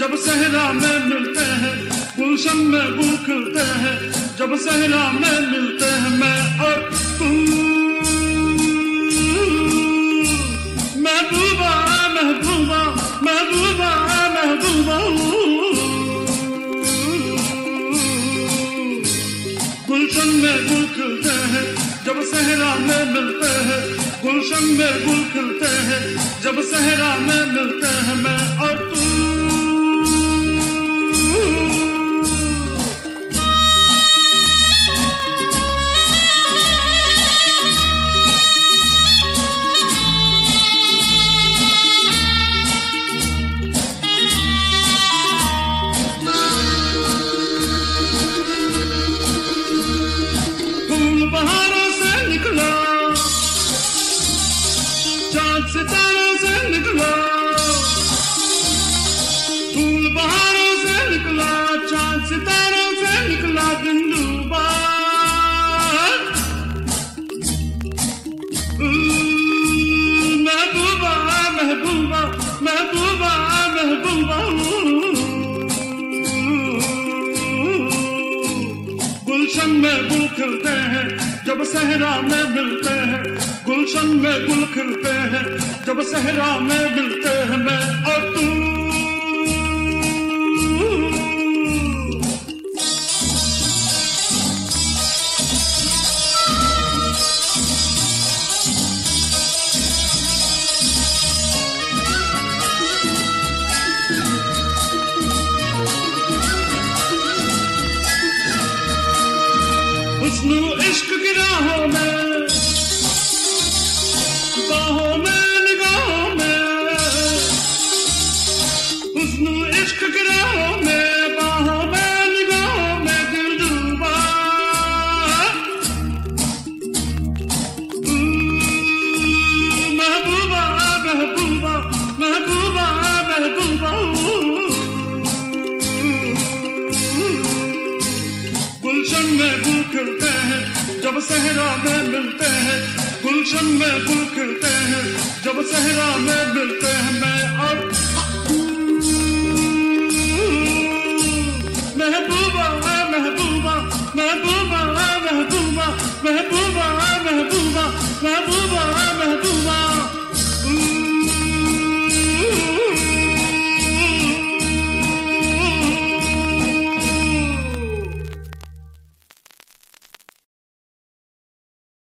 जब सहरा में मिलते हैं, गुलशन में गुल खिलते हैं, जब सहरा में मिलते हैं, मैं और तू। महबूबा महबूबा महबूबा महबूबा। गुलशन में गुल खिलते हैं, जब सहरा में मिलते हैं, गुलशन में गुल खिलते हैं, जब सहरा में मिलते हैं, मैं और तू। गुलशन में गुल खिलते हैं, जब सहरा में मिलते हैं, गुलशन में गुल खिलते हैं, जब सहरा में मिलते हैं, मैं और तू। हुस्न इश्क की राहों में बाहों में निगाहों में हुस्न इश्क की राहों सहरा में मिलते हैं, गुलशन में गुल खिलते हैं, जब सहरा में मिलते हैं, मैं